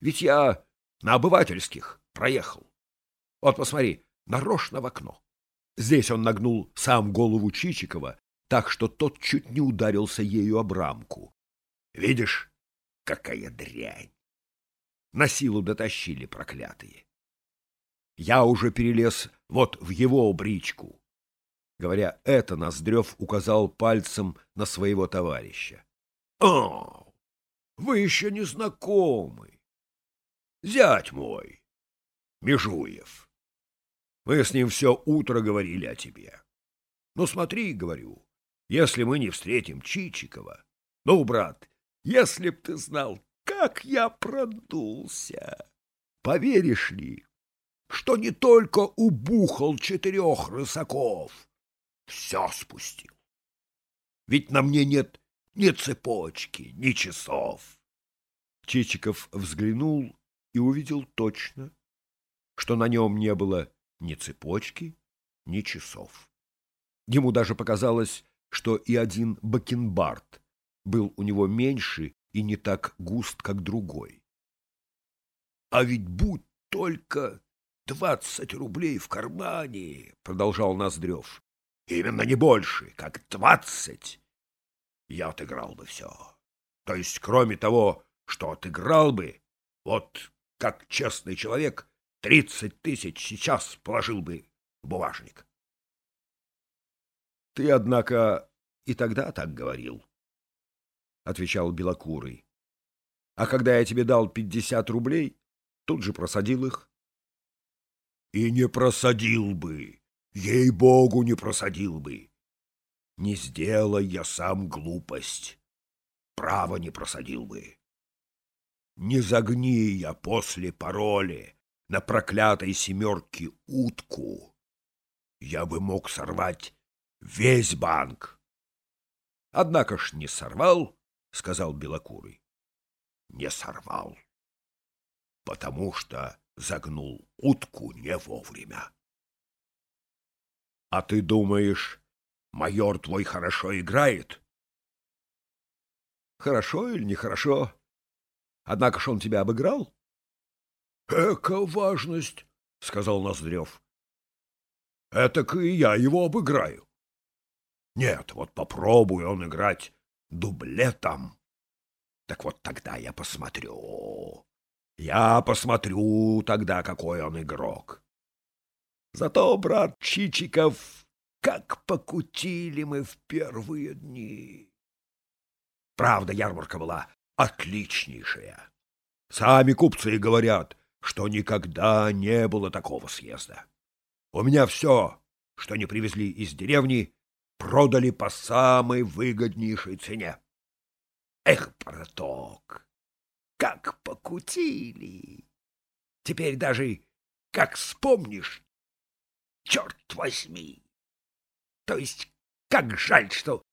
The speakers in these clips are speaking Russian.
Ведь я на обывательских проехал. Вот посмотри, нарочно в окно. Здесь он нагнул сам голову Чичикова, так что тот чуть не ударился ею об рамку. Видишь, какая дрянь! На силу дотащили проклятые. Я уже перелез вот в его бричку. Говоря это, Ноздрев указал пальцем на своего товарища. — О, вы еще не знакомы. Зять мой, Межуев. Мы с ним все утро говорили о тебе. Ну, смотри, говорю, если мы не встретим Чичикова. Ну, брат, если б ты знал, как я продулся. Поверишь ли, что не только убухал четырех рысаков, все спустил. Ведь на мне нет ни цепочки, ни часов. Чичиков взглянул и увидел точно, что на нем не было ни цепочки, ни часов. Ему даже показалось, что и один бакенбард был у него меньше и не так густ, как другой. — А ведь будь только двадцать рублей в кармане, — продолжал Ноздрев, — именно не больше, как двадцать, я отыграл бы все. То есть, кроме того, что отыграл бы, вот как честный человек, тридцать тысяч сейчас положил бы в бумажник. — Ты, однако, и тогда так говорил, — отвечал Белокурый. — А когда я тебе дал пятьдесят рублей, тут же просадил их. — И не просадил бы, ей-богу, не просадил бы. Не сделай я сам глупость, право не просадил бы. Не загни я после пароли на проклятой семерке утку. Я бы мог сорвать весь банк. Однако ж не сорвал, — сказал Белокурый. Не сорвал, потому что загнул утку не вовремя. — А ты думаешь, майор твой хорошо играет? — Хорошо или нехорошо? Однако ж он тебя обыграл? — Эка важность, — сказал Ноздрев. — Этак и я его обыграю. Нет, вот попробуй он играть дублетом. Так вот тогда я посмотрю. Я посмотрю тогда, какой он игрок. Зато, брат Чичиков, как покутили мы в первые дни. Правда, ярмарка была отличнейшая. Сами купцы говорят, что никогда не было такого съезда. У меня все, что не привезли из деревни, продали по самой выгоднейшей цене. Эх, проток, как покутили! Теперь даже, как вспомнишь, черт возьми! То есть, как жаль, что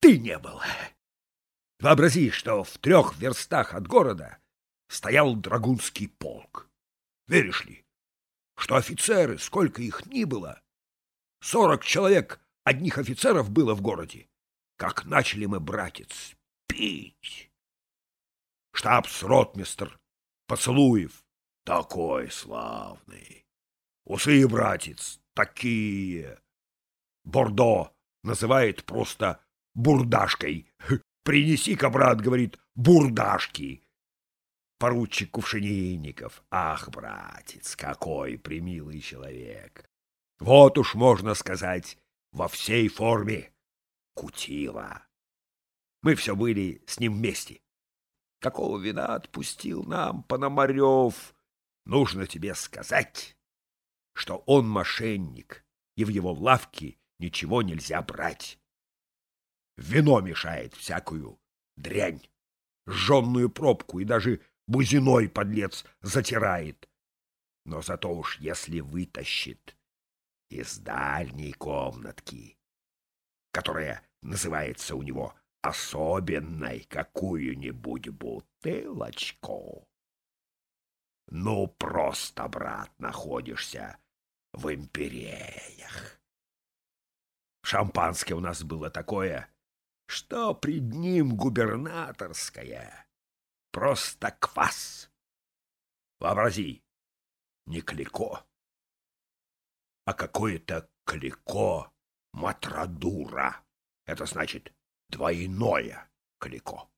ты не был. Вообрази, что в трех верстах от города стоял драгунский полк. Веришь ли, что офицеры, сколько их ни было, сорок человек одних офицеров было в городе, как начали мы, братец, пить. Штабс-ротмистр Поцелуев такой славный. Усы, братец, такие. Бордо называет просто бурдашкой. Принеси-ка, брат, говорит, бурдашки. Поручик Кувшининников. Ах, братец, какой примилый человек. Вот уж можно сказать, во всей форме. Кутила. Мы все были с ним вместе. Какого вина отпустил нам Пономарев? Нужно тебе сказать, что он мошенник, и в его лавке ничего нельзя брать. Вино мешает всякую дрянь, жженную пробку и даже бузиной подлец затирает. Но зато уж если вытащит из дальней комнатки, которая называется у него особенной какую-нибудь бутылочку. Ну, просто, брат, находишься в империях. Шампанское у нас было такое, что пред ним губернаторское. Просто квас. Вообрази, не Клико, а какое-то Клико Матрадура. Это значит двойное Клико.